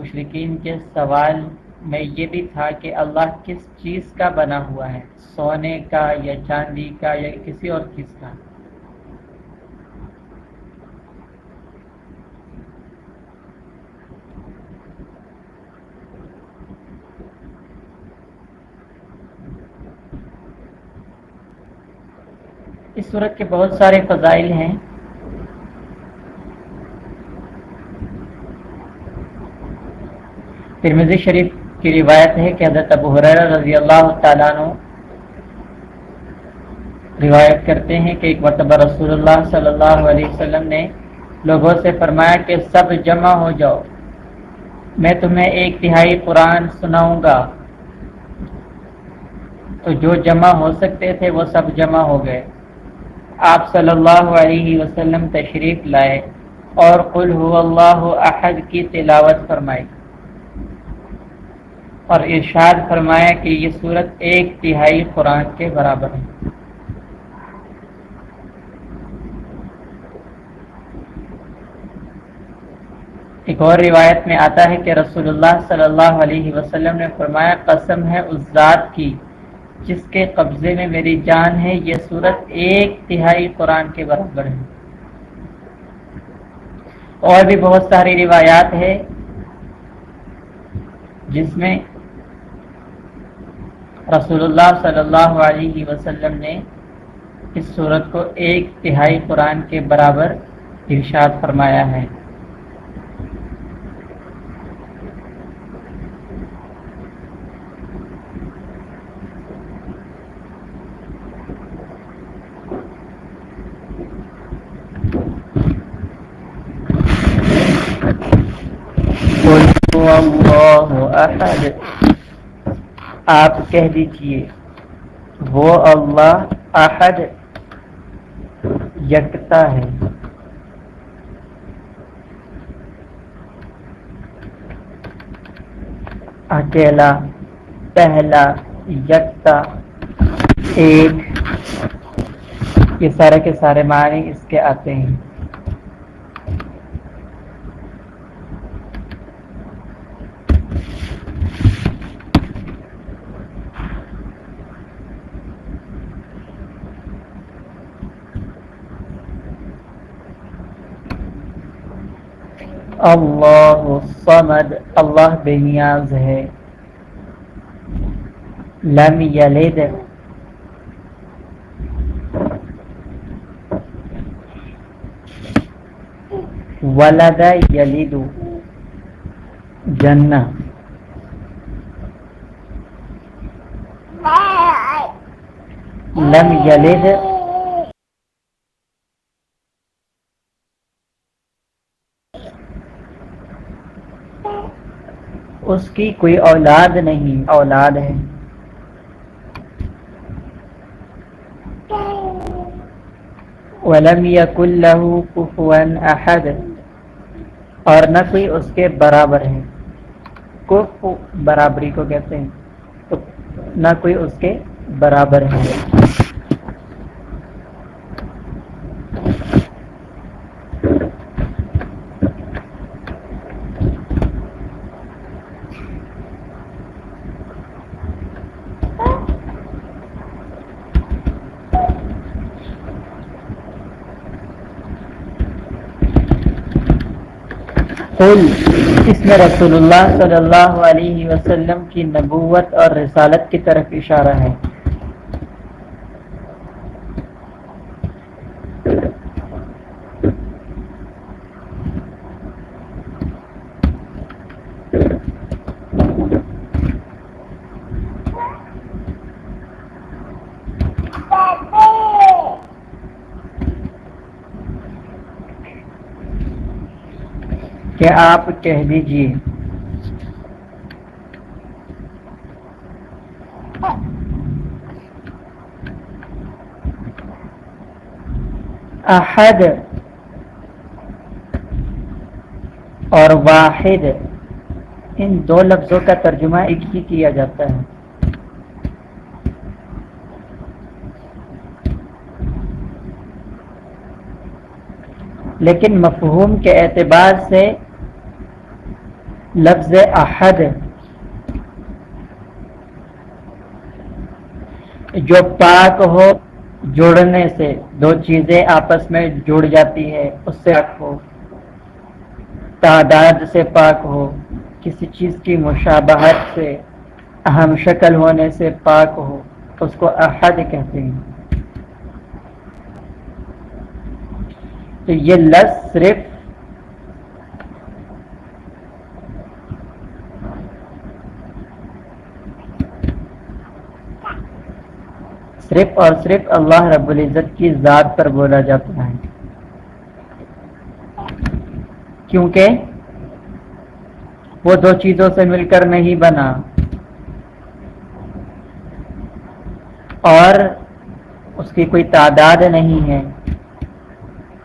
مشرقین کے سوال میں یہ بھی تھا کہ اللہ کس چیز کا بنا ہوا ہے؟ سونے کا یا چاندی کا یا کسی اور چیز کا؟ اس صورت کے بہت سارے فضائل ہیں۔ ترمزی شریف کی روایت ہے کہ حضرت ابو حریر رضی اللہ تعالیٰ عنہ روایت کرتے ہیں کہ ایک مرتبہ رسول اللہ صلی اللہ علیہ وسلم نے لوگوں سے فرمایا کہ سب جمع ہو جاؤ۔ میں تمہیں ایک تہائی قرآن سناؤں گا۔ تو جو جمع ہو سکتے تھے وہ سب جمع ہو گئے۔ آپ صلی اللہ علیہ وسلم تشریف لائے اور قل هو اللہ احد کی تلاوت فرمائی۔ اور ارشاد فرمایا کہ یہ صورت ایک تہائی قرآن کے برابر ہے۔ ایک اور روایت میں آتا ہے کہ رسول اللہ صلی اللہ علیہ وسلم نے فرمایا، قسم ہے اس ذات کی جس کے قبضے میں میری جان ہے، یہ صورت ایک تہائی قرآن کے برابر ہے۔ اور بھی بہت ساری روایات ہے جس میں رسول اللہ صلی اللہ علیہ وسلم نے اس صورت کو ایک تہائی قرآن کے برابر ارشاد فرمایا ہے۔ اللہ احد آپ کہہ دیجیے، وہ اللہ احد یکتا ہے۔ اکیلا، پہلا یکتا، ایک، یہ سارے کے سارے معنی اس کے آتے ہیں۔ اللہ الصمد اللہ بے نیاز ہے۔ لم یلد۔ ولد یلد۔ جنہ۔ لم یلد۔ اس کی کوئی اولاد نہیں۔ اولاد ہے۔ ولم يكن له كفوا احد۔ اور نہ کوئی اس کے برابر ہے۔ کف برابری کو کہتے ہیں۔ تو نہ کوئی اس کے برابر ہے۔ قل، اس میں رسول اللہ صلی اللہ علیہ وسلم کی نبوت اور رسالت کی طرف اشارہ ہے۔ آپ کہہ دیجیے۔ احد اور واحد۔ ان دو لفظوں کا ترجمہ ایک ہی کیا جاتا ہے۔ لیکن مفہوم کے اعتبار سے لفظ احد. جو پاک ہو جوڑنے سے دو چیزیں آپس میں جڑ جاتی ہے اس سے پاک ہو۔ تعداد سے پاک ہو، کسی چیز کی مشابہت سے اہم شکل ہونے سے پاک ہو، اس کو احد کہتے ہیں۔ تو یہ لفظ صرف صرف اور صرف اللہ رب العزت کی ذات پر بولا جاتا ہے۔ کیونکہ وہ دو چیزوں سے مل کر نہیں بنا۔ اور اس کی کوئی تعداد نہیں ہے۔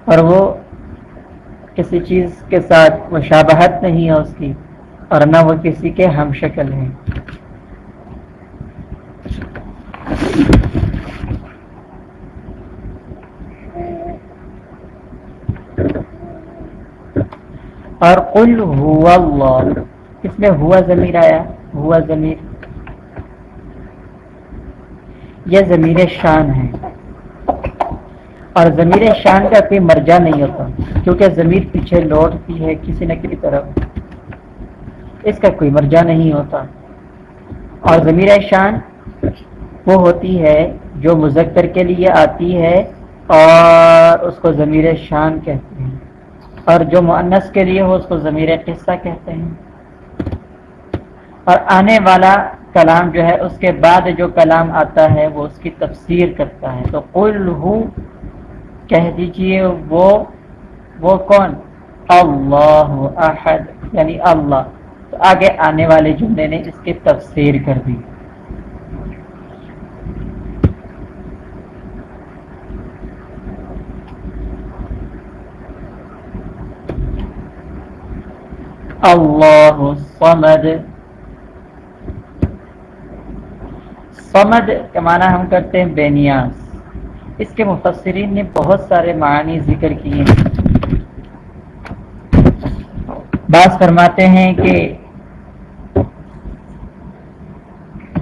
اور وہ کسی چیز کے ساتھ مشابہت نہیں ہے اس کی، اور نہ وہ کسی کے ہم شکل ہیں۔ اور قل ہوا اللہ۔ اس میں ہوا ضمیر آیا؟ ہوا ضمیر۔ یہ ضمیر شان ہے۔ اور ضمیر شان کا کوئی مرجع نہیں ہوتا، کیونکہ ضمیر پیچھے لوٹتی ہے کسی نہ کسی طرف۔ اس کا کوئی مرجع نہیں ہوتا۔ اور ضمیر شان وہ ہوتی ہے جو مذکر کے لیے آتی ہے اور اس کو ضمیر شان کہتے ہیں۔ اور جو معنس کے لیے ہو اس کو ضمیر قصہ کہتے ہیں۔ اور آنے والا کلام جو ہے، اس کے بعد جو کلام آتا ہے، وہ اس کی تفسیر کرتا ہے۔ تو قل ہو، کہہ دیجیے، وہ وہ کون؟ اللہ احد یعنی اللہ۔ تو آگے آنے والے جملے نے اس کی تفسیر کر دی۔ اللہ صمد صمد کے معنی ہم کرتے ہیں بے نیاز۔ اس کے مفسرین نے بہت سارے معنی ذکر کیے ہیں۔ بعض فرماتے ہیں کہ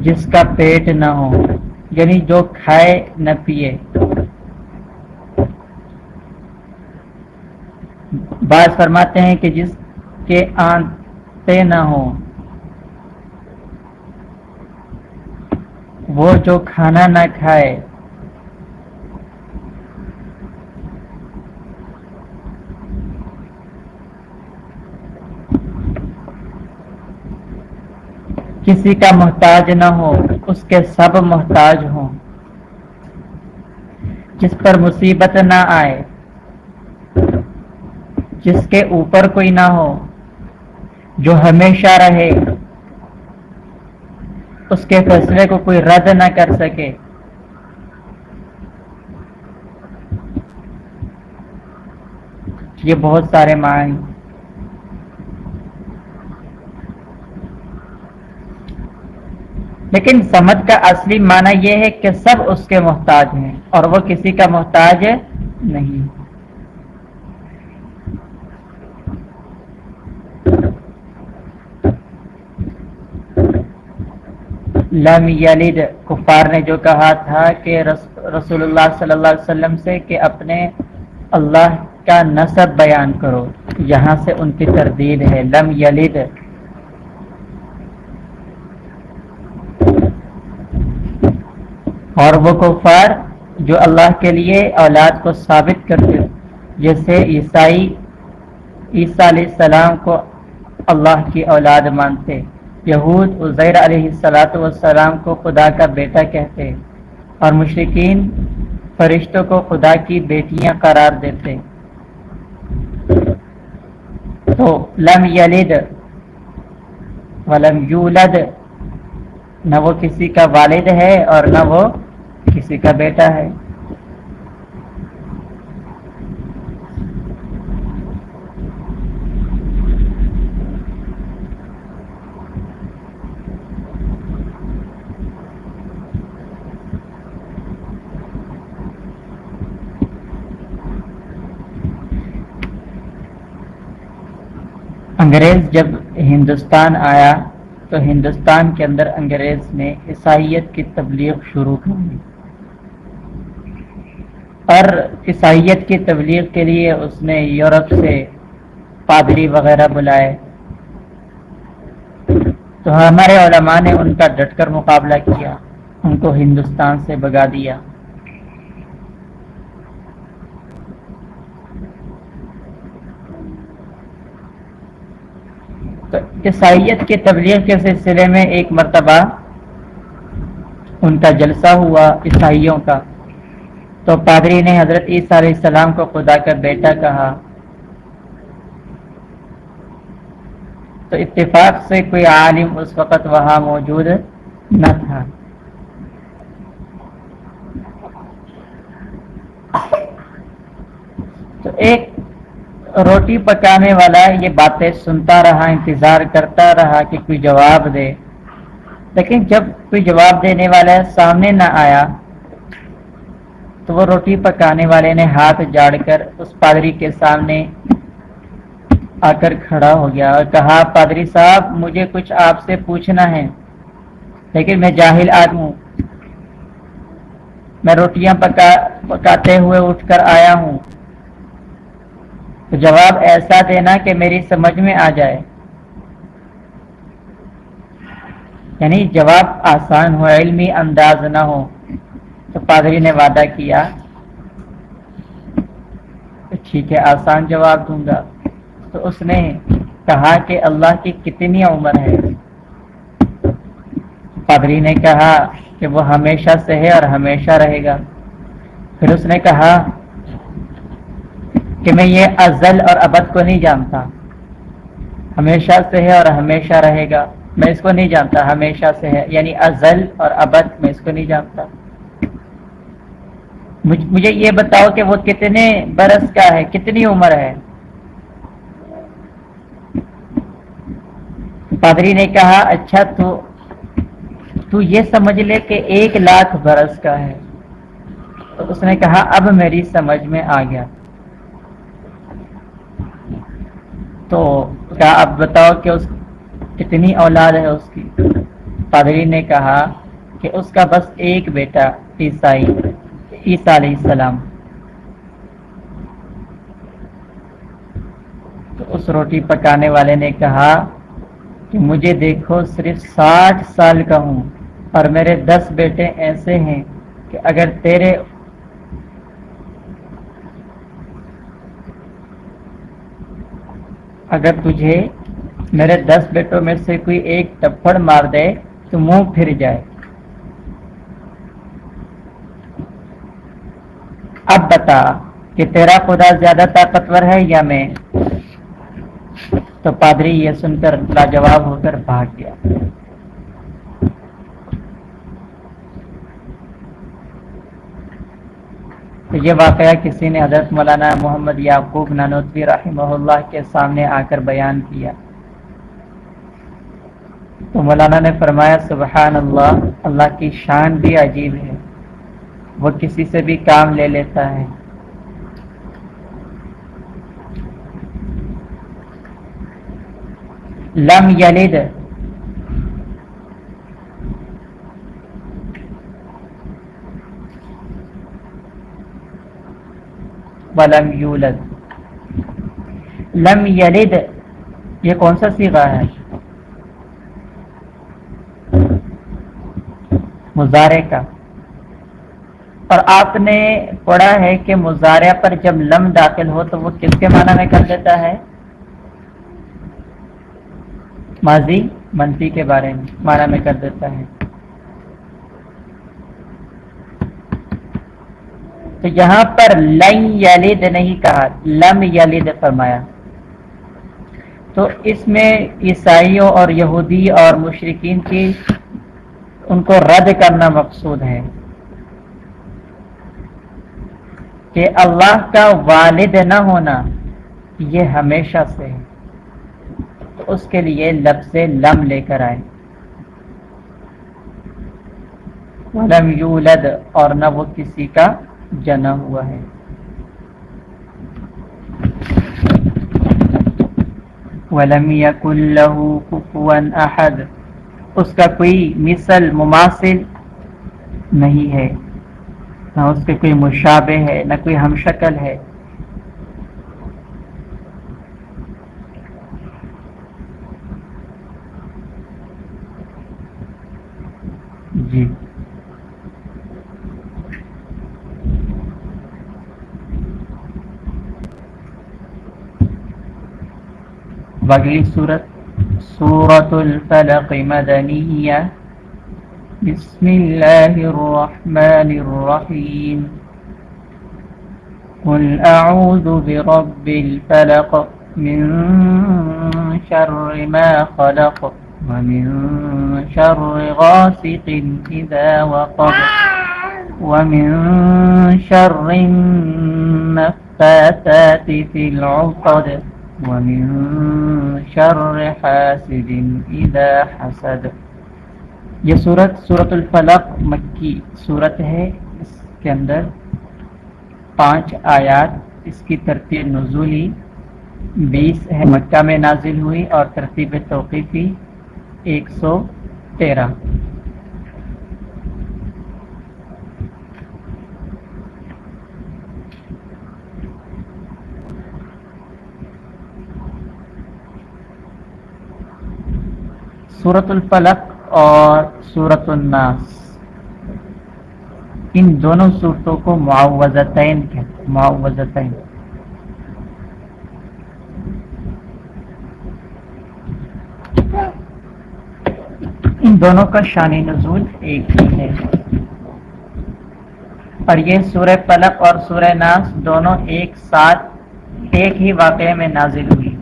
جس کا پیٹ نہ ہو یعنی جو کھائے نہ پیے۔ بعض فرماتے ہیں کہ جس کے آنتے نہ ہوں۔ وہ جو کھانا نہ کھائے۔ کسی کا محتاج نہ ہو، اس کے سب محتاج ہوں۔ جس پر مصیبت نہ آئے، جس کے اوپر کوئی نہ ہو۔ جو ہمیشہ رہے، اس کے فیصلے کو کوئی رد نہ کر سکے۔ یہ بہت سارے معنی۔ لیکن سمجھ کا اصلی معنی یہ ہے کہ سب اس کے محتاج ہیں اور وہ کسی کا محتاج ہے نہیں۔ لم یلد کفار نے جو کہا تھا کہ رسول اللہ صلی اللہ علیہ وسلم سے کہ اپنے اللہ کا نصب بیان کرو، یہاں سے ان کی تردید ہے لم یلد اور وہ کفار جو اللہ کے لیے اولاد کو ثابت کرتے، جیسے عیسائی، عیسیٰ علیہ السلام کو اللہ کی اولاد مانتے۔ یہود عزیر علیہ السلاۃ والسلام کو خدا کا بیٹا کہتے اور مشرقین فرشتوں کو خدا کی بیٹیاں قرار دیتے۔ تو لم یلد ولم یولد، نہ وہ کسی کا والد ہے اور نہ وہ کسی کا بیٹا ہے۔ انگریز جب ہندوستان آیا تو ہندوستان کے اندر انگریز نے عیسائیت کی تبلیغ شروع کر دی۔ اور عیسائیت کی تبلیغ کے لیے اس نے یورپ سے پادری وغیرہ بلائے۔ تو ہمارے علماء نے ان کا ڈٹ کر مقابلہ کیا، ان کو ہندوستان سے بگا دیا۔ عیسائیت کی تبلیغ کے سلسلے میں ایک مرتبہ ان کا جلسہ ہوا عیسائیوں کا۔ تو پادری نے حضرت عیسیٰ علیہ السلام کو خدا کا بیٹا کہا۔ تو اتفاق سے کوئی عالم اس وقت وہاں موجود نہ تھا۔ تو ایک روٹی پکانے والا یہ باتیں سنتا رہا، انتظار کرتا رہا کہ کوئی جواب دے۔ لیکن جب کوئی جواب دینے والا سامنے نہ آیا، تو وہ روٹی پکانے والے نے ہاتھ جاڑ کر اس پادری کے سامنے آ کر کھڑا ہو گیا اور کہا، پادری صاحب، مجھے کچھ آپ سے پوچھنا ہے۔ لیکن میں جاہل آدمی ہوں۔ میں روٹیاں پکا، پکاتے ہوئے اٹھ کر آیا ہوں۔ تو جواب ایسا دینا کہ میری سمجھ میں آ جائے۔ یعنی جواب آسان ہو، علمی انداز نہ ہو۔ تو پادری نے وعدہ کیا ٹھیک ہے، آسان جواب دوں گا۔ تو اس نے کہا کہ اللہ کی کتنی عمر ہے۔ پادری نے کہا کہ وہ ہمیشہ سے ہے اور ہمیشہ رہے گا۔ پھر اس نے کہا کہ میں یہ ازل اور ابد کو نہیں جانتا۔ ہمیشہ سے ہے اور ہمیشہ رہے گا۔ میں اس کو نہیں جانتا، ہمیشہ سے ہے۔ یعنی ازل اور ابد میں اس کو نہیں جانتا۔ مجھے یہ بتاؤ کہ وہ کتنے برس کا ہے، کتنی عمر ہے؟ پادری نے کہا اچھا تو تو یہ سمجھ لے کہ ایک لاکھ برس کا ہے۔ تو اس نے کہا، اب میری سمجھ میں آ گیا۔ تو کیا آپ بتاؤ کہ اس کتنی اولاد ہے اس کی؟ پادری نے کہا کہ اس کا بس ایک بیٹا عیسائی، عیسیٰ علیہ السلام۔ تو اس روٹی پکانے والے نے کہا کہ مجھے دیکھو، صرف ساٹھ سال کا ہوں، اور میرے دس بیٹے ایسے ہیں کہ اگر تیرے اگر تجھے میرے دس بیٹوں میں سے کوئی ایک ٹپڑ مار دے تو منہ پھر جائے۔ اب بتا کہ تیرا خدا زیادہ طاقتور ہے یا میں؟ تو پادری یہ سن کر لاجواب ہو کر بھاگ گیا۔ تو یہ واقعہ کسی نے حضرت مولانا محمد یعقوب نانوتوی رحمہ اللہ کے سامنے آ کر بیان کیا۔ تو مولانا نے فرمایا سبحان اللہ اللہ کی شان بھی عجیب ہے۔ وہ کسی سے بھی کام لے لیتا ہے۔ لم یلد ولم یولد لم یلد یہ کون سا سیگا ہے؟ مظاہرے کا اور آپ نے پڑھا ہے کہ مظاہرے پر جب لم داخل ہو تو وہ کس کے معنی میں کر دیتا ہے؟ ماضی، منفی کے بارے میں معنی میں کر دیتا ہے۔ تو یہاں پر لن یلد نہیں کہا، لم یلد فرمایا۔ تو اس میں عیسائیوں اور یہودی اور مشرقین کی ان کو رد کرنا مقصود ہے۔ کہ اللہ کا والد نہ ہونا، یہ ہمیشہ سے ہے۔ تو اس کے لیے لفظ لم لے کر آئے۔ لم یولد اور نہ وہ کسی کا جنا ہوا ہے؟ ولم يكن له كفوا احد اس کا کوئی مثل، مماثل نہیں ہے۔ نہ اس کے کوئی مشابہ ہے، نہ کوئی ہم شکل ہے۔ جی۔ بگلی صورت سورة الفلق مدنية. بسم الله الرحمن الرحيم. قل أعوذ برب الفلق من شر ما خلق ومن شر غاسق إذا وقب ومن شر النفاثات في العقد ومن شر حاسد اذا حسد. یہ صورت صورت الفلق مکی صورت ہے۔ اس کے اندر پانچ آیات، اس کی ترتیب نزولی بیس ہے۔ مکہ میں نازل ہوئی اور ترتیب توقیفی ایک سو تیرہ۔ سورت الفلق اور سورت الناس۔ ان دونوں صورتوں کو معوضتین کہتے معوضتین ان دونوں کا شان نزول ایک ہی ہے۔ اور یہ سورہ پلک اور سورہ ناس دونوں ایک ساتھ ایک ہی واقعے میں نازل ہوئی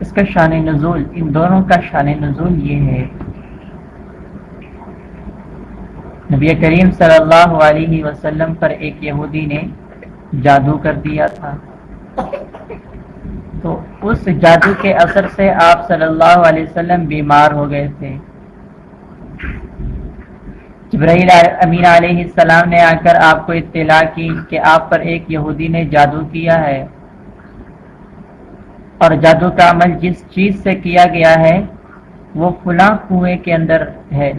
اس کا شان نزول، ان دونوں کا شان نزول یہ ہے۔ نبی کریم صلی اللہ علیہ وسلم پر ایک یہودی نے جادو کر دیا تھا۔ تو اس جادو کے اثر سے آپ صلی اللہ علیہ وسلم بیمار ہو گئے تھے۔ جبرائیل امین علیہ السلام نے آ کر آپ کو اطلاع کی کہ آپ پر ایک یہودی نے جادو کیا ہے۔ اور جادو کا عمل جس چیز سے کیا گیا ہے، وہ فلاں کنویں کے اندر ہے۔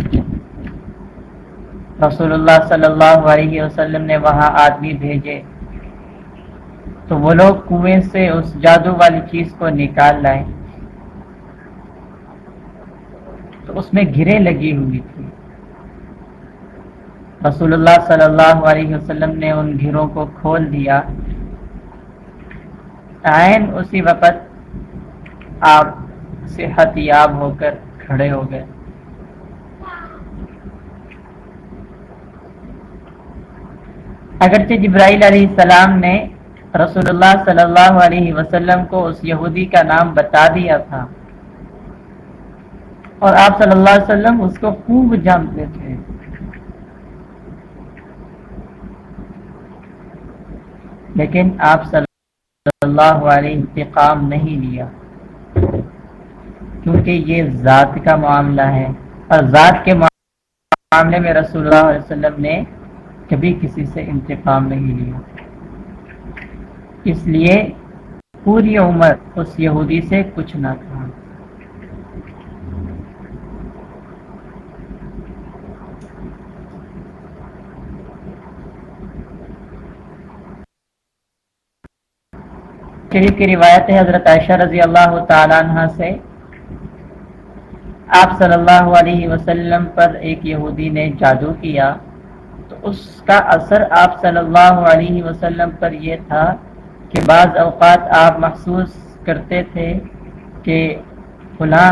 رسول اللہ صلی اللہ علیہ وسلم نے وہاں آدمی بھیجے۔ تو وہ لوگ کنویں سے اس جادو والی چیز کو نکال لائے۔ تو اس میں گرے لگی ہوئی تھی۔ رسول اللہ صلی اللہ علیہ وسلم نے ان گھروں کو کھول دیا۔ عین اسی وقت آپ صحت یاب ہو کر کھڑے ہو گئے۔ اگرچہ جبرائیل علیہ السلام نے رسول اللہ صلی اللہ علیہ وسلم کو اس یہودی کا نام بتا دیا تھا، اور آپ صلی اللہ علیہ وسلم اس کو خوب جانتے تھے۔ لیکن آپ صلی اللہ علیہ انتقام نہیں لیا۔ کیونکہ یہ ذات کا معاملہ ہے اور ذات کے معاملے میں رسول اللہ علیہ وسلم نے کبھی کسی سے انتقام نہیں لیا۔ اس لیے پوری عمر اس یہودی سے کچھ نہ کہا۔ شریف کی روایت ہے، حضرت عائشہ رضی اللہ تعالیٰ عنہ سے آپ صلی اللہ علیہ وسلم پر ایک یہودی نے جادو کیا تو اس کا اثر آپ صلی اللہ علیہ وسلم پر یہ تھا کہ بعض اوقات آپ محسوس کرتے تھے کہ فلاں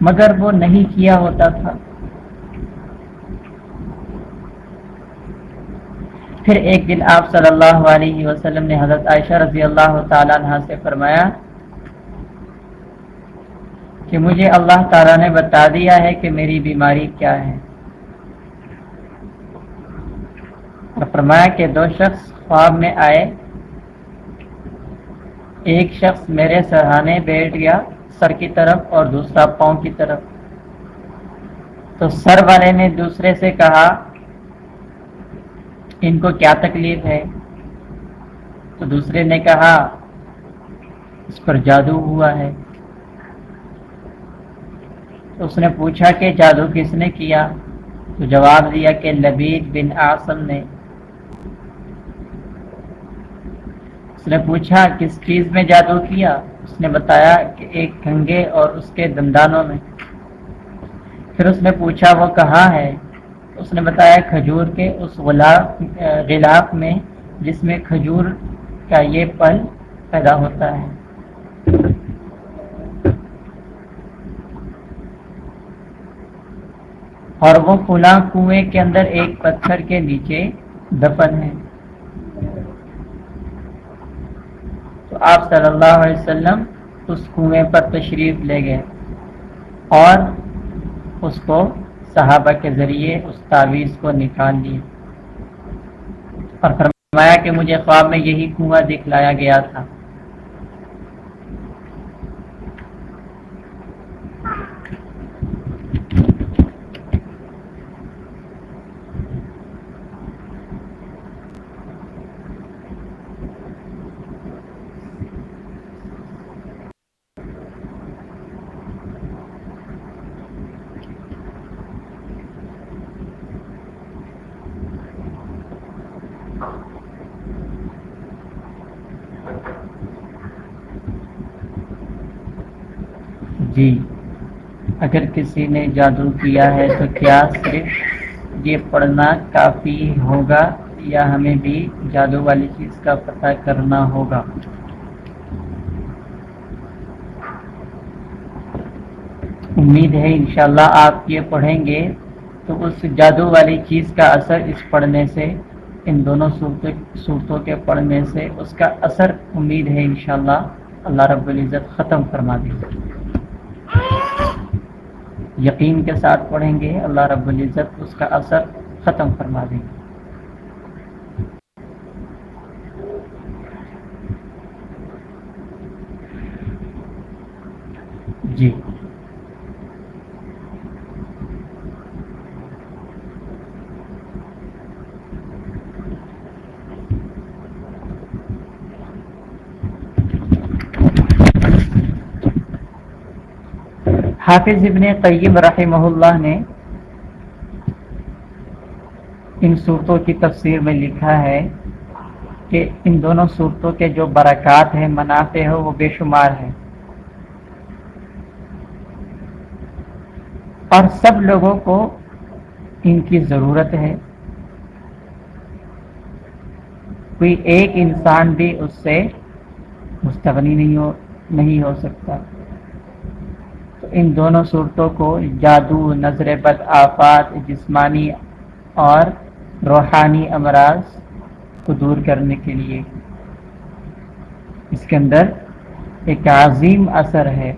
مگر وہ نہیں کیا ہوتا تھا۔ پھر ایک دن آپ صلی اللہ علیہ وسلم نے حضرت عائشہ رضی اللہ تعالیٰ عنہ سے فرمایا کہ مجھے اللہ تعالیٰ نے بتا دیا ہے کہ میری بیماری کیا ہے۔ اور فرمایا کہ دو شخص خواب میں آئے۔ ایک شخص میرے سرحانے بیٹھ گیا سر کی طرف اور دوسرا پاؤں کی طرف۔ تو سر والے نے دوسرے سے کہا، ان کو کیا تکلیف ہے؟ تو دوسرے نے کہا، اس پر جادو ہوا ہے۔ تو اس نے پوچھا کہ جادو کس نے کیا؟ تو جواب دیا کہ لبید بن آسم نے۔ اس نے پوچھا کس چیز میں جادو کیا؟ اس نے بتایا کہ ایک کنگے اور اس کے دندانوں میں۔ پھر اس نے پوچھا وہ کہاں ہے؟ اس نے بتایا کھجور کے اس غلاف میں، جس میں کھجور کا یہ پل پیدا ہوتا ہے۔ اور وہ فلاں کنویں کے اندر ایک پتھر کے نیچے دفن ہے تو آپ صلی اللہ علیہ وسلم اس کنویں پر تشریف لے گئے اور اس کو صحابہ کے ذریعے اس تعویذ کو نکال لیے اور فرمایا کہ مجھے خواب میں یہی کنواں دکھلایا گیا تھا جی اگر کسی نے جادو کیا ہے تو کیا صرف یہ پڑھنا کافی ہوگا یا ہمیں بھی جادو والی چیز کا پتہ کرنا ہوگا؟ امید ہے انشاءاللہ آپ یہ پڑھیں گے تو اس جادو والی چیز کا اثر اس پڑھنے سے، ان دونوں صورتوں کے پڑھنے سے اس کا اثر امید ہے انشاءاللہ۔ اللہ رب العزت ختم فرما دیں یقین کے ساتھ پڑھیں گے، اللہ رب العزت اس کا اثر ختم فرما دیں گے۔ جی۔ حافظ ابن قیم رحمہ اللہ نے ان صورتوں کی تفسیر میں لکھا ہے کہ ان دونوں صورتوں کے جو برکات ہیں، منافع ہو وہ بے شمار ہیں۔ اور سب لوگوں کو ان کی ضرورت ہے۔ کوئی ایک انسان بھی اس سے مستغنی نہیں ہو نہیں ہو سکتا۔ ان دونوں صورتوں کو جادو، نظر بد، آفات، جسمانی اور روحانی امراض کو دور کرنے کے لیے۔ اس کے اندر ایک عظیم اثر ہے۔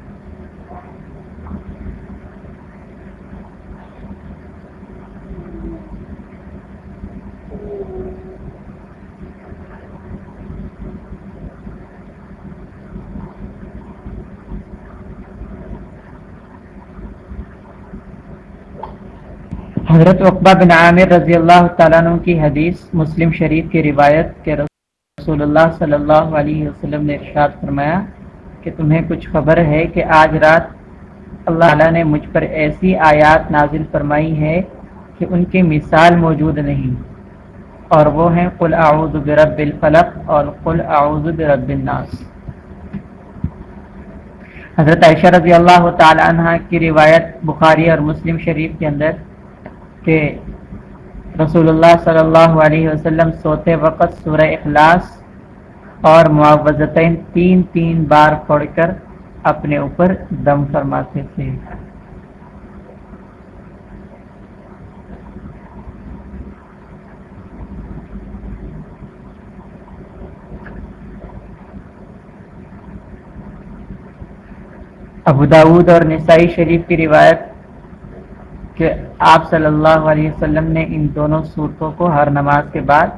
حضرت اقبا بن عامر رضی اللہ تعالیٰ عنہ کی حدیث مسلم شریف کی روایت کے رسول اللہ صلی اللہ علیہ وسلم نے ارشاد فرمایا کہ تمہیں کچھ خبر ہے کہ آج رات اللہ تعالیٰ نے مجھ پر ایسی آیات نازل فرمائی ہے کہ ان کی مثال موجود نہیں اور وہ ہیں قل اعوذ برب الفلق اور قل اعوذ برب الناس۔ حضرت عائشہ رضی اللہ تعالی عنہ کی روایت بخاری اور مسلم شریف کے اندر کہ رسول اللہ صلی اللہ علیہ وسلم سوتے وقت سورہ اخلاص اور معوضتین تین تین بار پڑھ کر اپنے اوپر دم فرماتے تھے۔ ابو داود اور نسائی شریف کی روایت کہ آپ صلی اللہ علیہ وسلم نے ان دونوں صورتوں کو ہر نماز کے بعد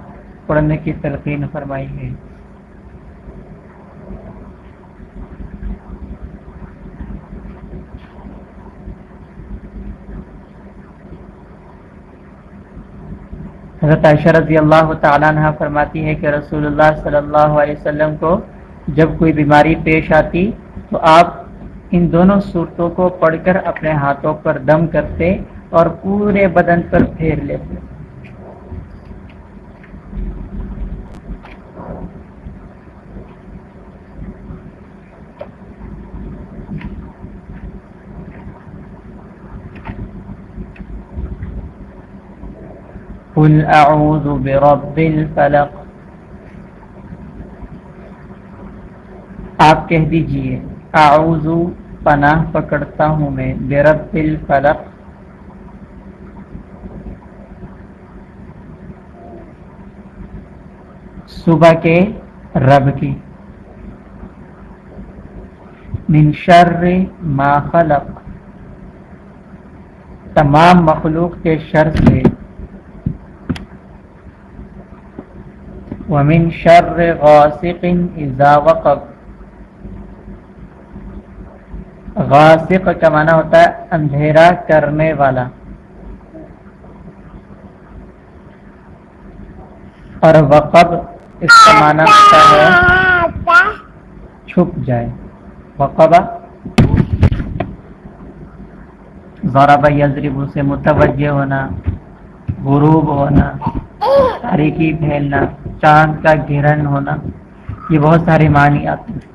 پڑھنے کی تلقین فرمائی ہے۔ حضرت عائشہ رضی اللہ تعالیٰ عنہ فرماتی ہے کہ رسول اللہ صلی اللہ علیہ وسلم کو جب کوئی بیماری پیش آتی تو آپ ان دونوں صورتوں کو پڑھ کر اپنے ہاتھوں پر دم کرتے اور پورے بدن پر پھیر لیتے قل اعوذ برب الفلق۔ آپ کہہ دیجیے اعوذ پناہ پکڑتا ہوں میں برب الفلق۔ صبح کے رب کی۔ من شر ما خلق۔ تمام مخلوق کے شر سے۔ ومن شر غاسق اذا وقب۔ غاسق کا معنی ہوتا ہے اندھیرا کرنے والا۔ اور وقب اس کا معنی ہوتا ہے؟ چھپ جائے۔ وقبہ۔ ضرب یضرب سے متوجہ ہونا غروب ہونا تاریخی پھیلنا چاند کا گرہن ہونا یہ بہت سارے معنی آتے ہیں۔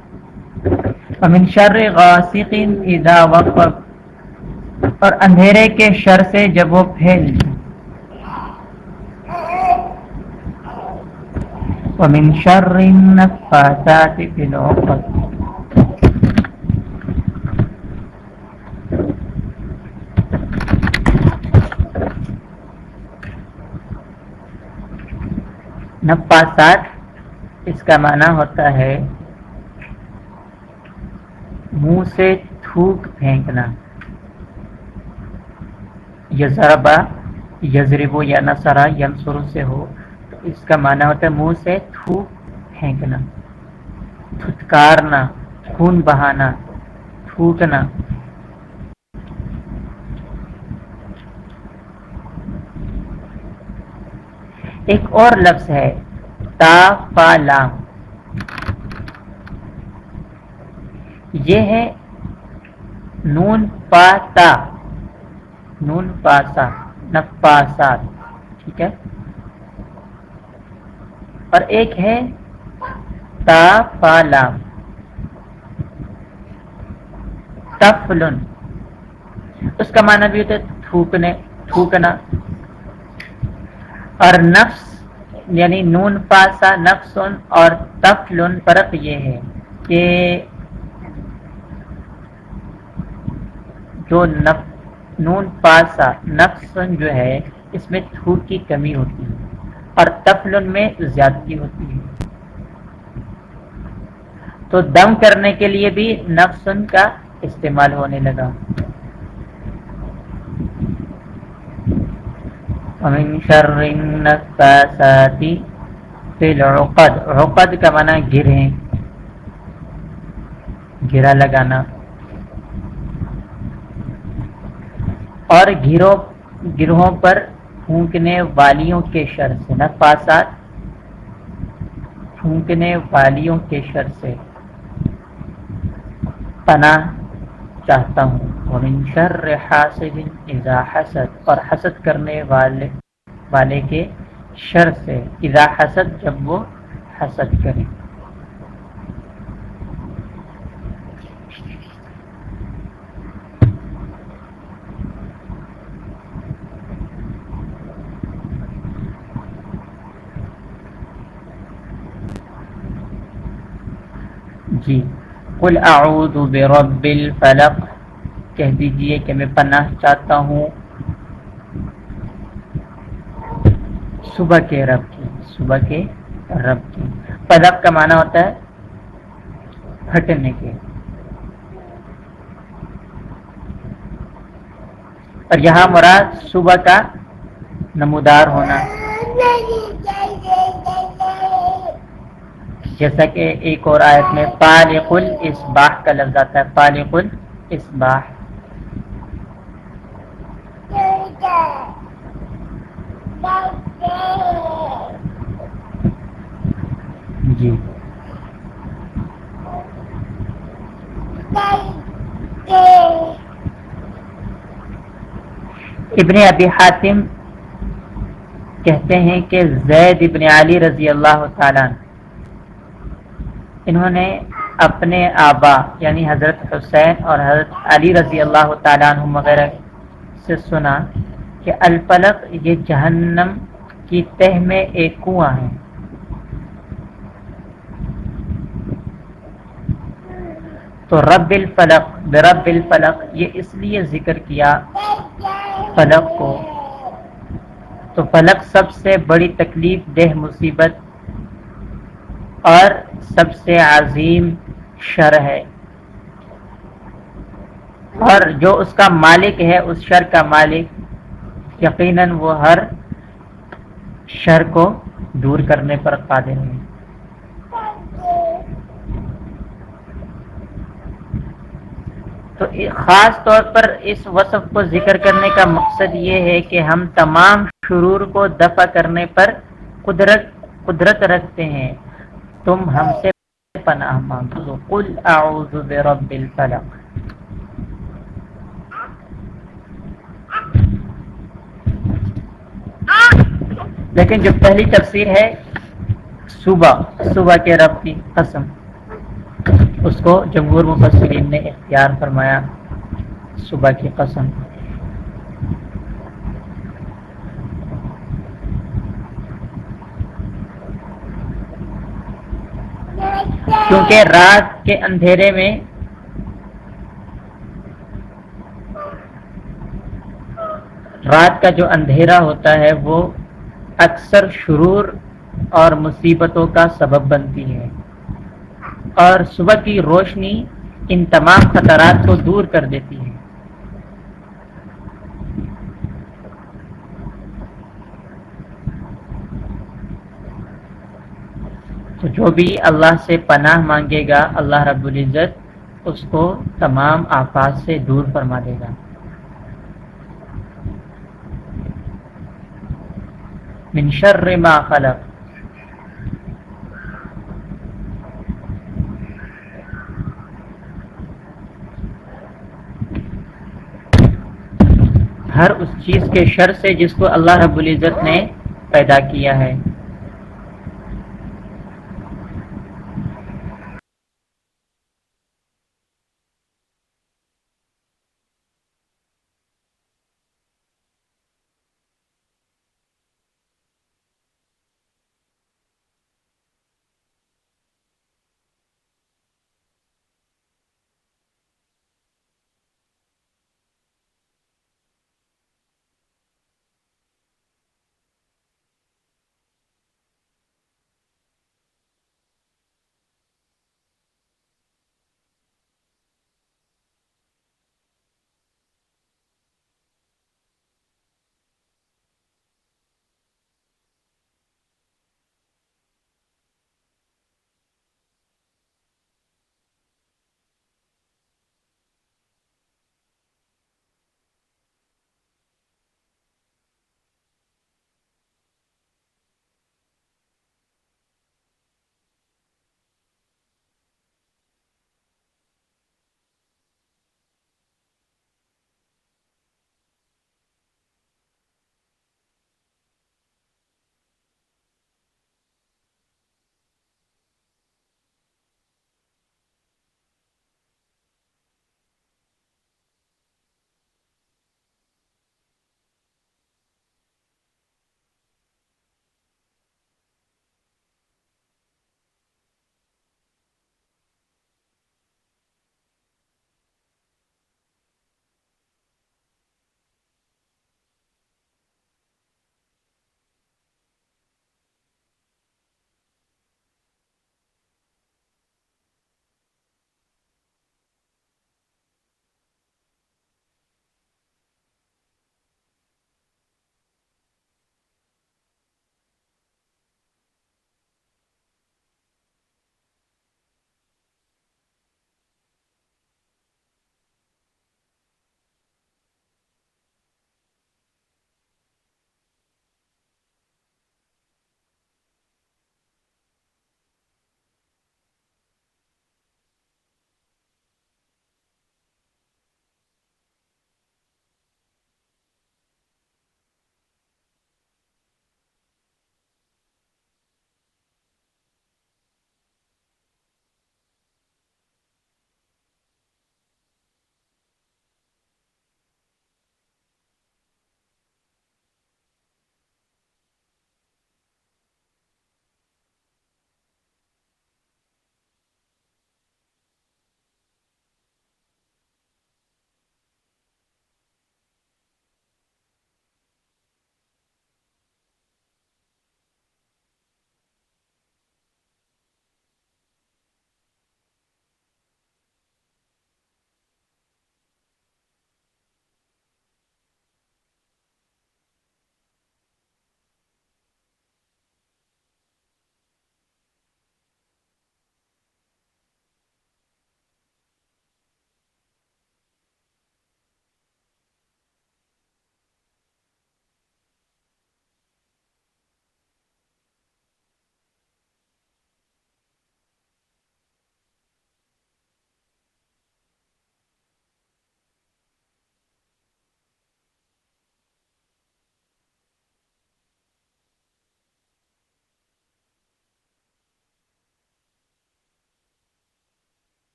امن شر غاسق اذا وقف اور اندھیرے کے شر سے جب وہ پھیل جائے۔ ومن شر النفاثات في العقد. نفاسات اس کا معنی ہوتا ہے منہ سے تھوک پھینکنا۔ یزربا یزربو یا نسرا ینسر سے ہو۔ اس کا معنی ہوتا ہے منہ سے تھوک پھینکنا، تھتکارنا، خون بہانا، تھوکنا۔ ایک اور لفظ ہے، تا فا لام۔ یہ ہے نون پا تا، نون پاسا نفاسات ٹھیک ہے؟ اور ایک ہے تا فا لام۔ تفلن۔ اس کا معنی بھی ہوتا ہے تھوکنے، تھوکنا۔ اور نفس یعنی نون پاسا نفس اور تفلن، فرق یہ ہے کہ جو نون پاسا نفس جو ہے، اس میں تھوک کی کمی ہوتی ہے۔ اور تفلن میں زیادتی ہوتی ہے۔ تو دم کرنے کے لیے بھی نفسن کا استعمال ہونے لگا۔ ومن شر النفاسات العقد۔ عقد کا معنی گرے گرا لگانا۔ اور گروہ گروہوں پر پھونکنے والیوں کے شر سے نفاسات پھونکنے والیوں کے شر سے پناہ چاہتا ہوں۔ ومن شر حاسد اذا حسد، اور حسد کرنے والے والے کے شر سے اذا حسد جب وہ حسد کرے۔ جی قل اعوذ برب الفلق۔ کہہ دیجیے کہ میں پناہ چاہتا ہوں۔ صبح کے رب کی، صبح کے رب کی۔ پدب کا معنی ہوتا ہے پھٹنے کے۔ اور یہاں مراد صبح کا نمودار ہونا۔ جیسا کہ ایک اور آیت میں فارق الاسباح کا لفظ آتا ہے فارق الاسباح جی۔ ابن ابی حاتم کہتے ہیں کہ زید ابن علی رضی اللہ تعالیٰ انہوں نے اپنے آبا یعنی حضرت حسین اور حضرت علی رضی اللہ تعالیٰ عنہ وغیرہ سے سنا کہ الفلق یہ جہنم کی تہ میں ایک کنواں ہے۔ تو رب الفلق، برب الفلق، یہ اس لیے ذکر کیا فلق کو۔ تو فلق سب سے بڑی تکلیف، دہ مصیبت اور سب سے عظیم شر ہے۔ اور جو اس کا مالک ہے، اس شر کا مالک یقیناً وہ ہر شر کو دور کرنے پر قادر ہے۔ تو خاص طور پر اس وصف کو ذکر کرنے کا مقصد یہ ہے کہ ہم تمام شرور کو دفع کرنے پر قدرت قدرت رکھتے ہیں۔ تم ہم سے پناہ مانگو قل اعوذ برب الفلق۔ لیکن جو پہلی تفسیر ہے، صبح صبح کے رب کی قسم۔ اس کو جمہور مفسرین نے اختیار فرمایا، صبح کی قسم۔ کیونکہ رات کے اندھیرے میں رات کا جو اندھیرا ہوتا ہے وہ اکثر شرور اور مصیبتوں کا سبب بنتی ہے۔ اور صبح کی روشنی ان تمام خطرات کو دور کر دیتی ہے۔ جو بھی اللہ سے پناہ مانگے گا، اللہ رب العزت اس کو تمام آفات سے دور فرما دے گا۔ من شر ما خلق۔ ہر اس چیز کے شر سے جس کو اللہ رب العزت نے پیدا کیا ہے۔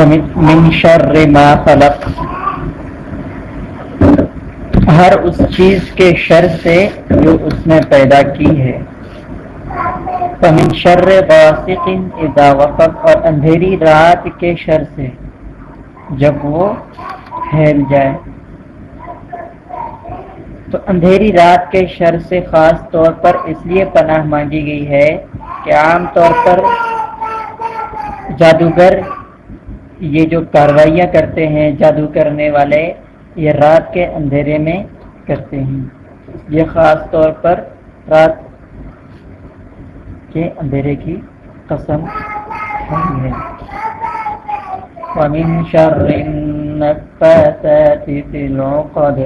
من شر ما خلق. ہر اس چیز کے شر سے جو اس نے پیدا کی ہے. فمن شر غاسق اذا وقف، اور اندھیری رات کے شر سے جب وہ پھیل جائے. تو اندھیری رات کے شر سے خاص طور پر اس لیے پناہ مانگی گئی ہے کہ عام طور پر جادوگر یہ جو کاروائیاں کرتے ہیں، جادو کرنے والے، یہ رات کے اندھیرے میں کرتے ہیں۔ یہ خاص طور پر رات کے اندھیرے کی قسم ہے۔ وَمِن شَرِّ النَّفَّاثَاتِ فِي الْعُقَدِ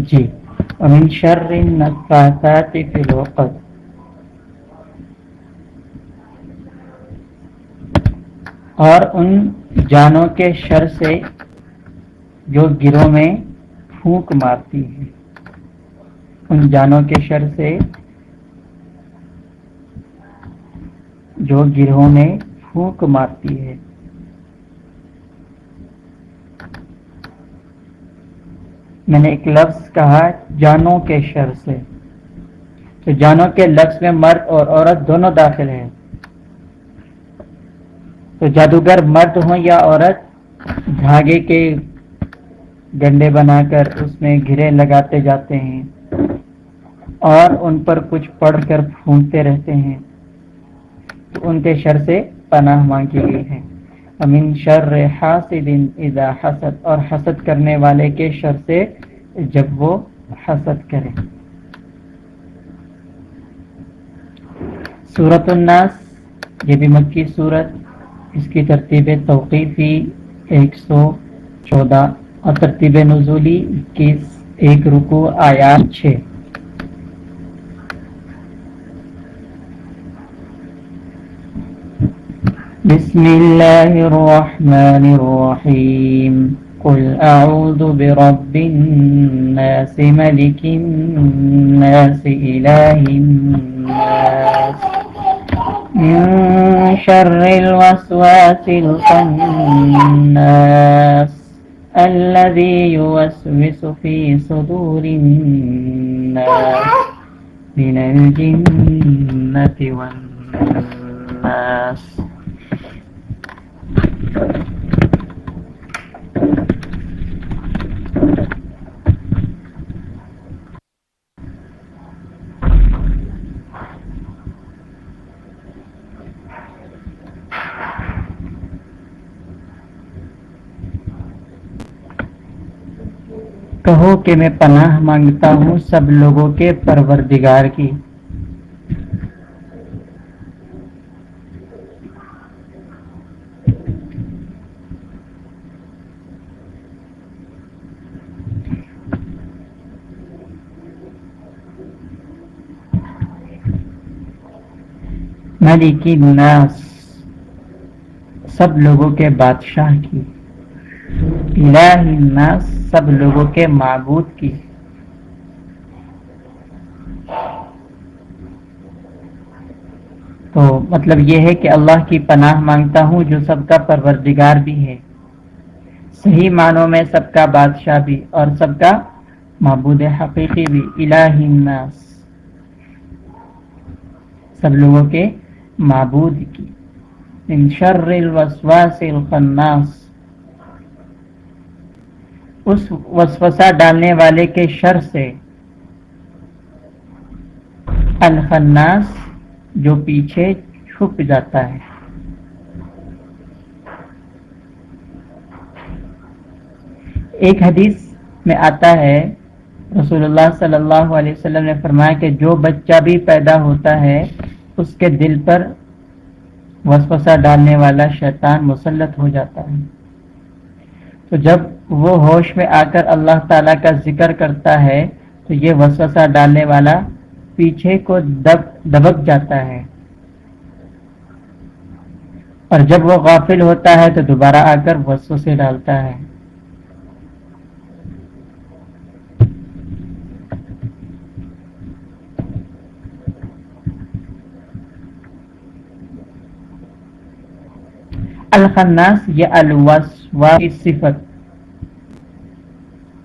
جی۔ امین شر النفاثات فی الوقت اور ان جانوں کے شر سے جو گروہ میں پھونک مارتی ہے ان جانوں کے شر سے جو گروہ میں پھونک مارتی ہے۔ میں نے ایک لفظ کہا جانوں کے شر سے۔ تو جانوں کے لفظ میں مرد اور عورت دونوں داخل ہیں۔ تو جادوگر مرد ہوں یا عورت، دھاگے کے گنڈے بنا کر اس میں گھرے لگاتے جاتے ہیں اور ان پر کچھ پڑھ کر پھونکتے رہتے ہیں۔ تو ان کے شر سے پناہ مانگی گئی ہے۔ امین شر حاسد اذا حسد، اور حسد کرنے والے کے شر سے جب وہ حسد کرے۔ سورت الناس، یہ بھی مکی صورت اس کی ترتیب توقیفی ایک سو چودہ اور ترتیب نزولی اکیس، ایک رکو آیات چھ۔ بسم اللہ الرحمن الرحیم قل اعوذ برب الناس، ملك الناس اله الناس. من شر الوسواس الخناس الذي يوسوس في صدور الناس. من الجنة والناس. کہو کہ میں پناہ مانگتا ہوں سب لوگوں کے پروردگار کی۔ ملک الناس سب لوگوں کے بادشاہ کی۔ الہ الناس سب لوگوں کے معبود کی۔ تو مطلب یہ ہے کہ اللہ کی پناہ مانگتا ہوں جو سب کا پروردگار بھی ہے۔ صحیح معنوں میں سب کا بادشاہ بھی اور سب کا معبود حقیقی بھی۔ الہ الناس سب لوگوں کے معبود کی، من شر الوسواس الخناس۔ اس وسوسہ ڈالنے والے کے شر سے الخناس جو پیچھے چھپ جاتا ہے۔ ایک حدیث میں آتا ہے، رسول اللہ صلی اللہ علیہ وسلم نے فرمایا کہ جو بچہ بھی پیدا ہوتا ہے اس کے دل پر وسوسہ ڈالنے والا شیطان مسلط ہو جاتا ہے۔ تو جب وہ ہوش میں آ کر اللہ تعالیٰ کا ذکر کرتا ہے، تو یہ وسوسہ ڈالنے والا پیچھے کو دب، دبک جاتا ہے۔ اور جب وہ غافل ہوتا ہے، تو دوبارہ آ کر وسو سے ڈالتا ہے۔ الخناس یہ الوسوا کی صفت۔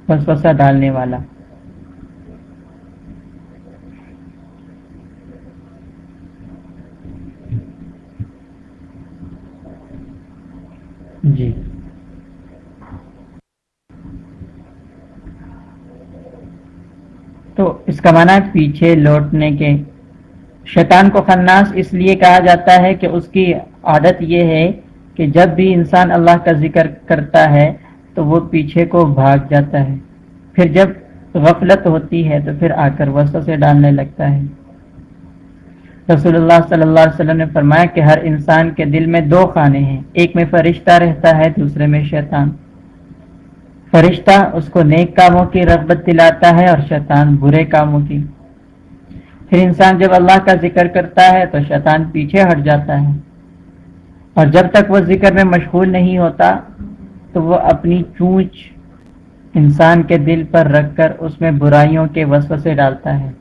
وسوسہ ڈالنے والا۔ جی۔ تو اس کا معنی پیچھے لوٹنے کے۔ شیطان کو خناس اس لیے کہا جاتا ہے کہ اس کی عادت یہ ہے کہ جب بھی انسان اللہ کا ذکر کرتا ہے تو وہ پیچھے کو بھاگ جاتا ہے۔ پھر جب غفلت ہوتی ہے تو پھر آ کر وسط سے ڈالنے لگتا ہے۔ رسول اللہ صلی اللہ علیہ وسلم نے فرمایا کہ ہر انسان کے دل میں دو خانے ہیں۔ ایک میں فرشتہ رہتا ہے، دوسرے میں شیطان۔ فرشتہ اس کو نیک کاموں کی رغبت دلاتا ہے اور شیطان برے کاموں کی۔ پھر انسان جب اللہ کا ذکر کرتا ہے تو شیطان پیچھے ہٹ جاتا ہے۔ اور جب تک وہ ذکر میں مشغول نہیں ہوتا، تو وہ اپنی چونچ انسان کے دل پر رکھ کر اس میں برائیوں کے وسوسے ڈالتا ہے۔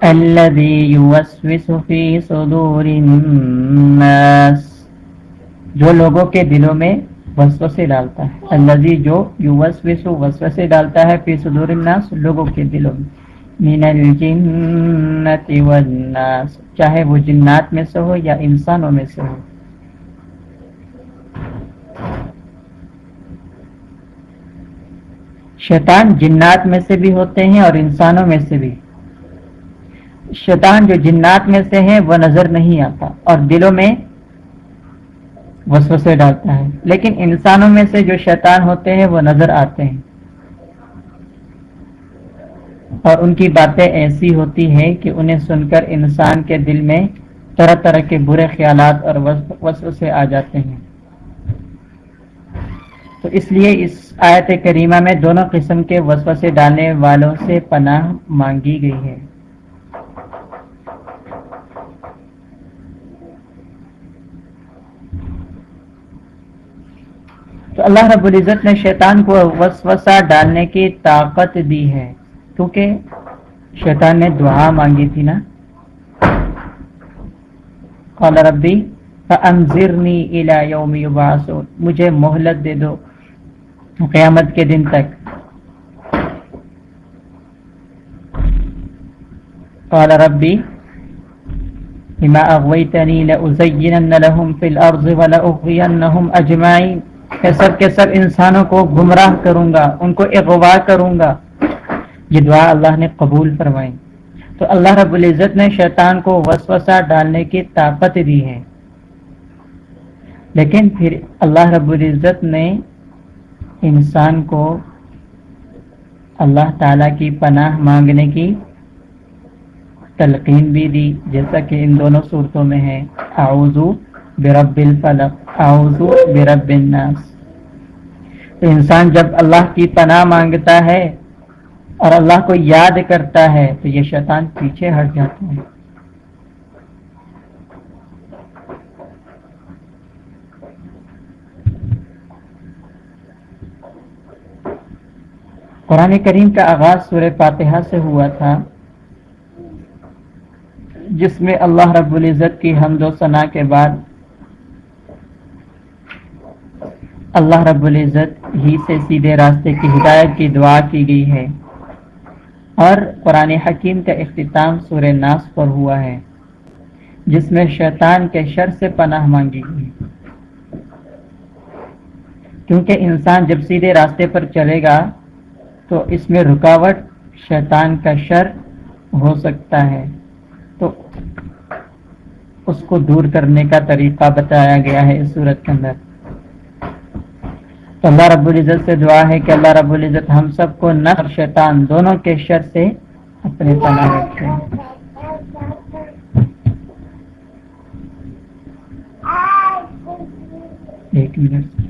الذي يوسوس في صدور الناس۔ جو لوگوں کے دلوں میں وسوسے ڈالتا ہے۔ الذي جی، جو يوسوس وسوسے ڈالتا ہے في صدور الناس لوگوں کے دلوں میں۔ من الجنت والناس، چاہے وہ جنات میں سے ہو یا انسانوں میں سے ہو۔ شیطان جنات میں سے بھی ہوتے ہیں اور انسانوں میں سے بھی۔ شیطان جو جنات میں سے ہیں، وہ نظر نہیں آتا اور دلوں میں وسوسے ڈالتا ہے۔ لیکن انسانوں میں سے جو شیطان ہوتے ہیں، وہ نظر آتے ہیں۔ اور ان کی باتیں ایسی ہوتی ہیں کہ انہیں سن کر انسان کے دل میں طرح طرح کے برے خیالات اور وسوسے آ جاتے ہیں۔ تو اس لیے اس آیت کریمہ میں دونوں قسم کے وسوسے ڈالنے والوں سے پناہ مانگی گئی ہے۔ تو اللہ رب العزت نے شیطان کو وسوسہ ڈالنے کی طاقت دی ہے۔ کیونکہ شیطان نے دعا مانگی تھی نا۔ قال ربی فانذرنی الى یوم یبعثون مجھے مہلت دے دو قیامت کے دن تک۔ قال ربی، بما اغویتنی لأزینن لهم فی الارض ولأغوینهم اجمعین کہ سب کے سب انسانوں کو گمراہ کروں گا، ان کو اغوا کروں گا۔ یہ دعا اللہ نے قبول فرمائی۔ تو اللہ رب العزت نے شیطان کو وسوسہ ڈالنے کی طاقت دی ہے۔ لیکن پھر اللہ رب العزت نے انسان کو اللہ تعالی کی پناہ مانگنے کی تلقین بھی دی، جیسا کہ ان دونوں صورتوں میں ہے۔ اعوذ برب الفلق، اعوذ برب الناس. تو انسان جب اللہ کی پناہ مانگتا ہے اور اللہ کو یاد کرتا ہے تو یہ شیطان پیچھے ہٹ جاتے ہیں قرآن کریم کا آغاز سورہ فاتحہ سے ہوا تھا، جس میں اللہ رب العزت کی حمد و ثناء کے بعد اللہ رب العزت ہی سے سیدھے راستے کی ہدایت کی دعا کی گئی ہے۔ اور قرآن حکیم کا اختتام سورہ ناس پر ہوا ہے، جس میں شیطان کے شر سے پناہ مانگی گئی۔ کیونکہ انسان جب سیدھے راستے پر چلے گا، تو اس میں رکاوٹ شیطان کا شر ہو سکتا ہے۔ تو اس کو دور کرنے کا طریقہ بتایا گیا ہے اس صورت کے اندر۔ تو اللہ رب العزت سے دعا ہے کہ اللہ رب العزت ہم سب کو نہ شیطان دونوں کے شر سے اپنے پناہ رکھے۔ ایک منٹ۔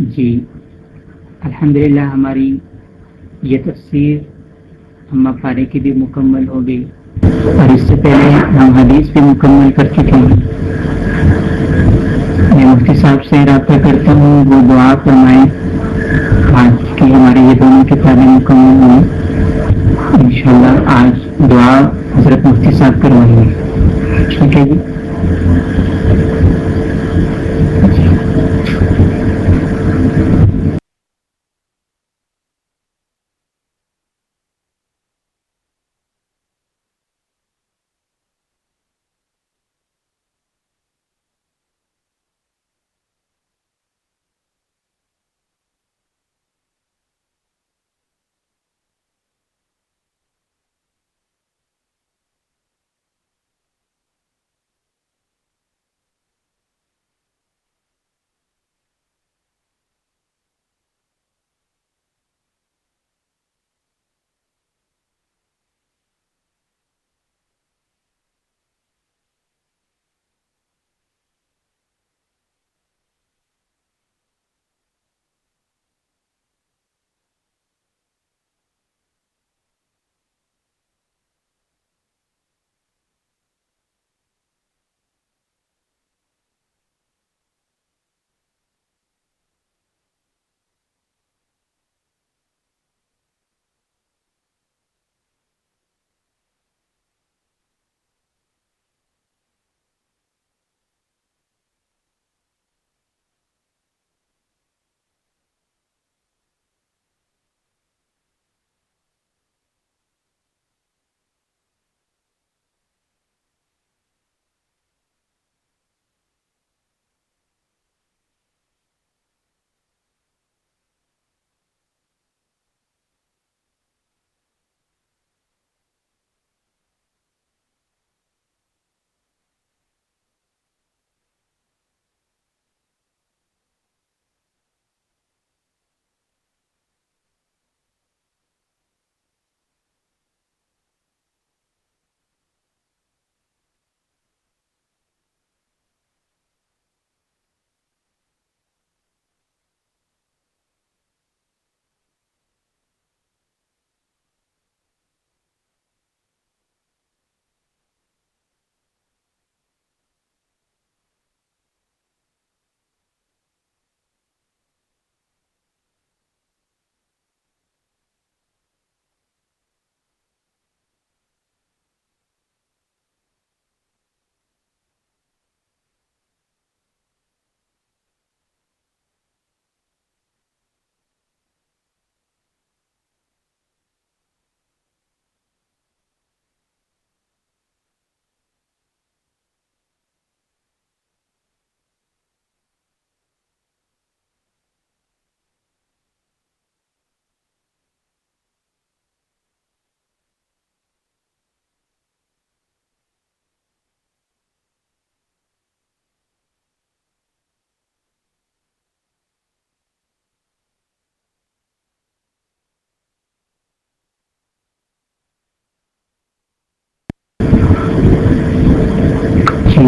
جی۔ الحمدللہ، ہماری یہ تفسیر ہم پارے کی بھی مکمل ہو گئی۔ اور اس سے پہلے ہم حدیث بھی مکمل کر چکے ہیں۔ میں مفتی صاحب سے رابطہ کرتا ہوں، وہ دعا فرمائیں۔ آج کی ہماری یہ دونوں کتابیں مکمل ہوئی ان شاء اللہ آج دعا حضرت مفتی صاحب کروائیں گے۔ ٹھیک ہے جی؟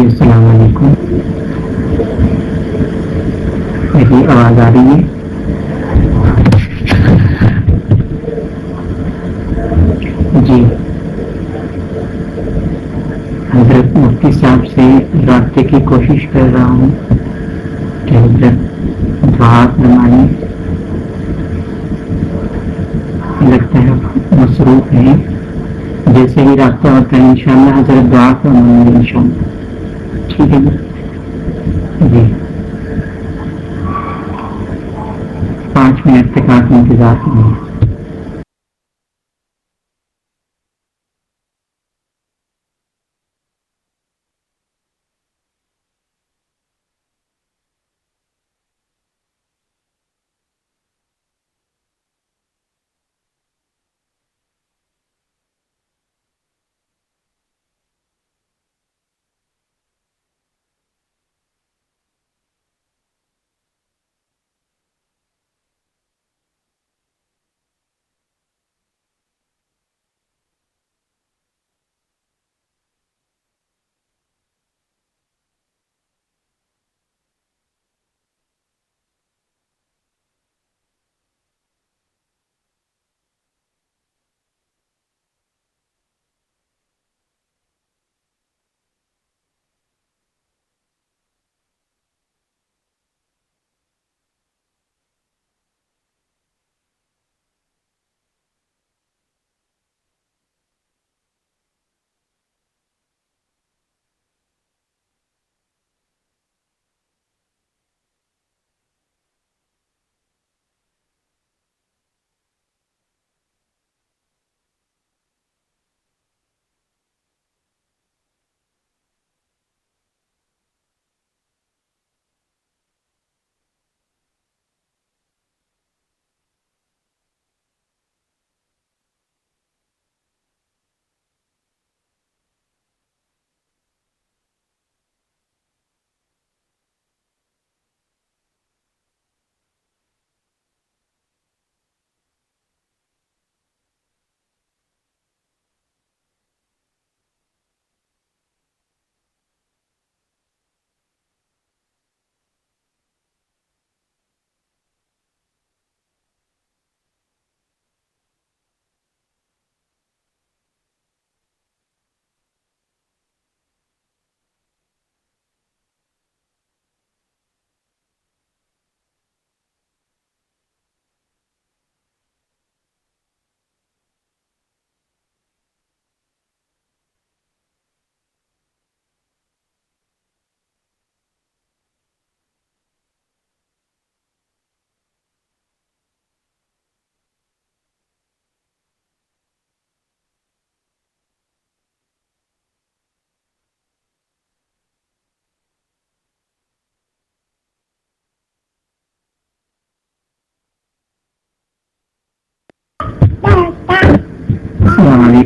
جی السلام علیکم۔ میری آواز آ رہی ہے۔ جی۔ حضرت مفتی صاحب سے رابطے کی کوشش کر رہا ہوں کہ حضرت دعا فرمائیں۔ لگتا ہے مصروف ہیں۔ جیسے ہی رابطہ ہوتا ہے، انشاءاللہ حضرت دعا فرمائیں گے، انشاءاللہ۔ ٹھیک ہے جی۔ جی۔ پانچ منٹ تک آپ انتظار کریں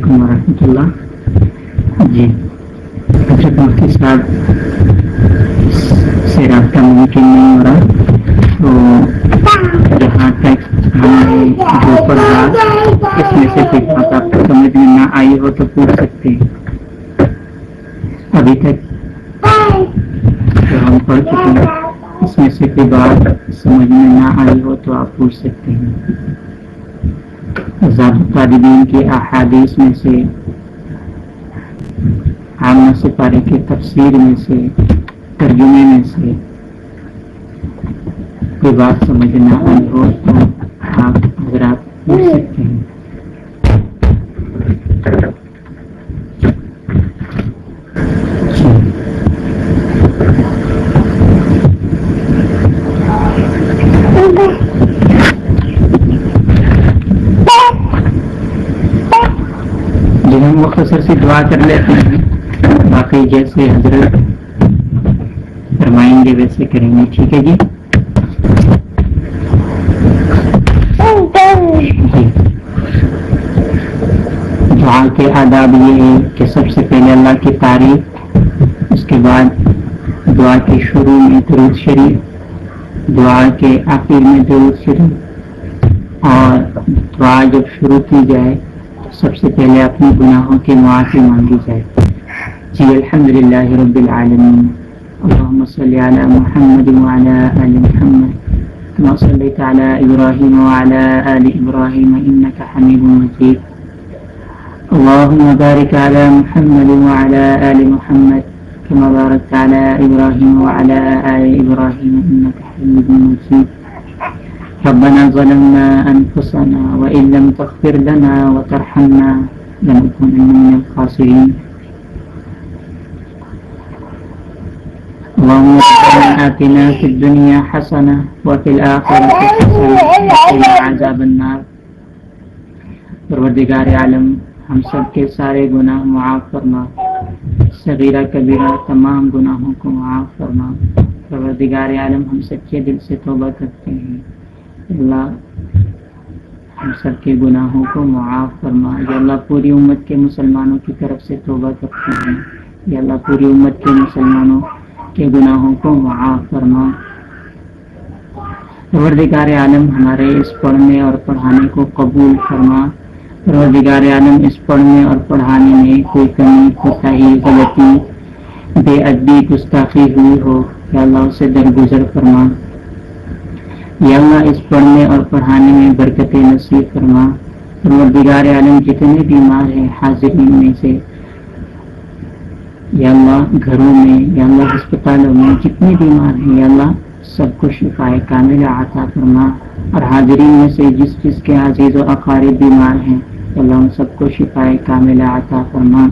علیکم ورحمۃ اللہ۔ جی۔ اچھا مفتی صاحب سے رابطہ ممکن نہیں ہو رہا؟ تو جہاں تک ہم جو اس میں سے کوئی بات آپ کو سمجھ میں نہ آئی ہو تو پوچھ سکتے ہیں۔ ابھی تک جو ہم پڑھ چکے ہیں، اس میں سے کوئی بات سمجھ میں نہ آئی ہو تو آپ پوچھ سکتے ہیں۔ طالبین کی احادیث میں سے عامہ سپارے کے تفسیر میں سے، ترجمے میں سے کوئی بات سمجھ نہ تو آپ حضرات پوچھ سکتے ہیں۔ مختصر سی دعا کر لیتے ہیں باقی جیسے حضرت فرمائیں گے ویسے کریں گے، ٹھیک ہے جی؟, جی۔ دعا کے آداب یہ ہے کہ سب سے پہلے اللہ کی تعریف، اس کے بعد دعا کے شروع میں درود شریف، دعا کے آخر میں درود شریف، اور دعا جب شروع کی جائے سب سے پہلے اپنے گناہوں کی معافی مانگی جائے۔ جی الحمد للہ رب العالمین۔ اللهم صل على محمد وعلى آل محمد۔ كما صليت على إبراهيم وعلى آل إبراهيم إنك حميد مجيد اللهم بارك على محمد وعلى آل محمد۔ كما باركت على إبراهيم وعلى آل إبراهيم إنك حميد مجيد ربنا ظلمنا أنفسنا وإن لم تغفر لنا وترحمنا لنكونن من الخاسرين. اللهم ربنا آتنا في الدنيا حسنة وفي الآخرة حسنة وقنا عذاب النار. پروردگار عالم، ہم سب کے سارے گناہ معاف فرما. صغیرہ، کبیرہ، تمام گناہوں کو معاف فرما. پروردگار عالم، ہم سچے دل سے توبہ کرتے ہیں. اللہ ہم سب کے گناہوں کو معاف فرما۔ یا اللہ پوری امت کے مسلمانوں کی طرف سے توبہ کرتے ہیں یا اللہ پوری امت کے مسلمانوں کے گناہوں کو معاف فرما۔ پروردگار عالم ہمارے اس پڑھنے اور پڑھانے کو قبول فرما۔ پروردگار عالم اس پڑھنے اور پڑھانے میں کوئی کمی کوتاہی غلطی، بے ادبی، گستاخی ہوئی ہو، یا اللہ اسے درگزر فرما۔ یا اللہ اس پڑھنے اور پڑھانے میں برکت نصیب فرما۔ پروردگار عالم جتنے بیمار ہیں، حاضرین میں سے، یا اللہ گھروں میں، یا اللہ ہسپتالوں میں جتنے بیمار ہیں، یا اللہ سب کو شفا کامل عطا فرما۔ اور حاضرین میں سے جس جس کے عزیز و اقارب بیمار ہیں، اللہ ان سب کو شفا کامل عطا فرما۔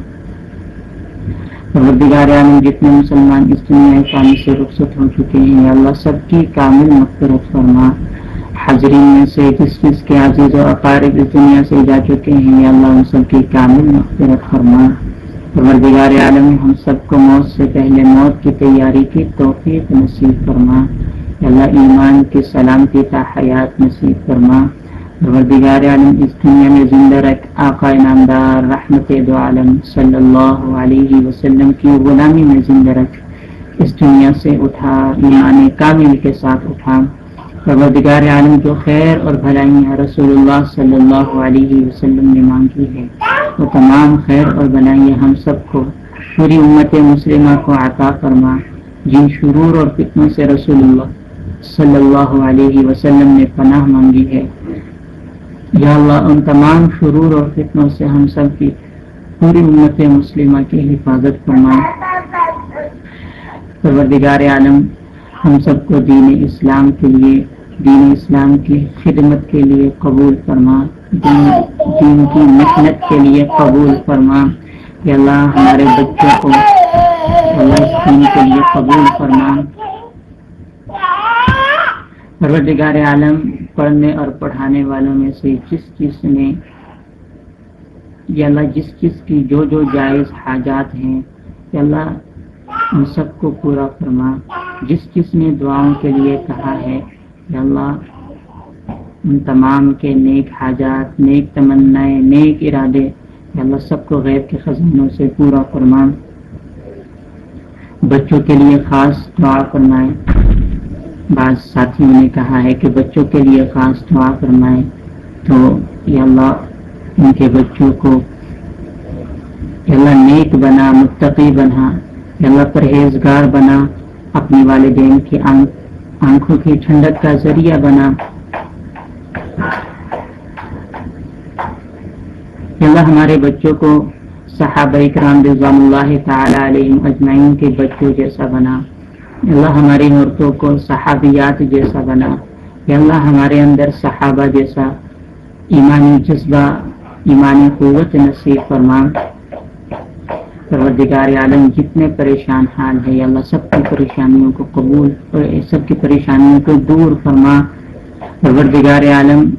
پروردگار عالم جتنے مسلمان اس دنیا پانی سے رخصت ہو چکے ہیں، یا اللہ سب کی کامل مغفرت فرما۔ حاضرین میں سے جس جس کے عزیز و اقارب اس دنیا سے جا چکے ہیں، یا اللہ ان سب کی کامل مغفرت فرما۔ پروردگار عالم ہم سب کو موت سے پہلے موت کی تیاری کی توفیق نصیب فرما۔ اللہ ایمان کی سلامتی کا حیات نصیب فرما۔ پروردگار عالم اس دنیا میں زندہ رکھ، آقا نامدار، رحمت دو عالم صلی اللہ علیہ وسلم کی غلامی میں زندہ رکھ۔ اس دنیا سے اٹھا، ایمان کامل کے ساتھ اٹھا۔ پروردگار عالم جو خیر اور بھلائیاں رسول اللہ صلی اللہ علیہ وسلم نے مانگی ہے وہ تمام خیر اور بھلائیاں ہم سب کو پوری امت مسلمہ کو عطا فرما۔ جن شرور اور فتنوں سے رسول اللہ صلی اللہ علیہ وسلم نے پناہ مانگی ہے یا اللہ ان تمام شرور اور فتنوں سے ہم سب کی پوری امت مسلمہ کی حفاظت فرمائے پروردگار عالم ہم سب کو دین اسلام کے لیے دین اسلام کی خدمت کے لیے قبول فرما۔ دین, دین کی محنت کے لیے قبول فرما۔ یا اللہ ہمارے بچوں کو اللہ اس دین کے لیے قبول فرما۔ پروردگار عالم، پڑھنے اور پڑھانے والوں میں سے جس جس نے یا اللہ جس جس کی جو جو جائز حاجات ہیں، یا اللہ ان سب کو پورا فرما۔ جس جس نے دعاؤں کے لیے کہا ہے، یا اللہ ان تمام کے نیک حاجات، نیک تمنائیں، نیک ارادے، یا اللہ سب کو غیب کے خزانوں سے پورا فرما۔ بچوں کے لیے خاص دعا فرمائے بعض ساتھیوں نے کہا ہے کہ بچوں کے لیے خاص دعا فرمائے تو یا اللہ ان کے بچوں کو یا اللہ نیک بنا، متقی بنا، یا اللہ پرہیزگار بنا اپنے والدین کی آنکھوں کی ٹھنڈک کا ذریعہ بنا۔ اللہ ہمارے بچوں کو صحابہ اکرام رضوان اللہ تعالی علیہ اجمعین کے بچوں جیسا بنا۔ اللہ ہماری عورتوں کو صحابیات جیسا بنا۔ یا اللہ ہمارے اندر صحابہ جیسا ایمانی جذبہ، ایمانی قوت نصیب فرمان۔ پروردگار عالم جتنے پریشان حال ہے یا اللہ سب کی پریشانیوں کو قبول اور سب کی پریشانیوں کو دور فرما۔ پروردگار عالم۔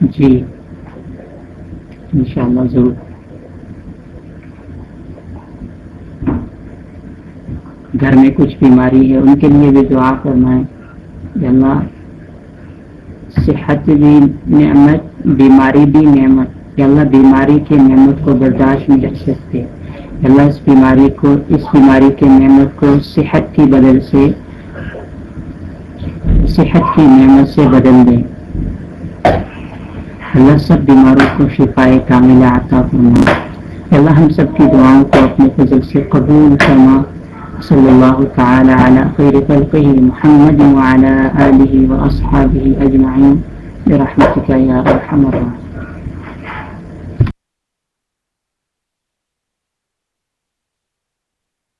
جی۔ انشاءاللہ ضرور۔ گھر میں کچھ بیماری ہے ان کے لیے بھی دعا فرمائیں۔ اللہ، صحت بھی نعمت، بیماری بھی نعمت۔ اللہ، بیماری کی نعمت کو برداشت میں رکھ سکتے۔ اللہ، اس بیماری کو، اس بیماری کے نعمت کو صحت کی بدل سے، صحت کی نعمت سے بدل دیں۔ اللہ، سب بیماروں کو شفائے کامل عطا فرما اللہ، ہم سب کی دعاؤں کو اپنے فضل سے قبول فرما۔ صلى الله تعالى على خير خلقه محمد وعلى آله وأصحابه أجمعين برحمتك يا أرحم الراحمين.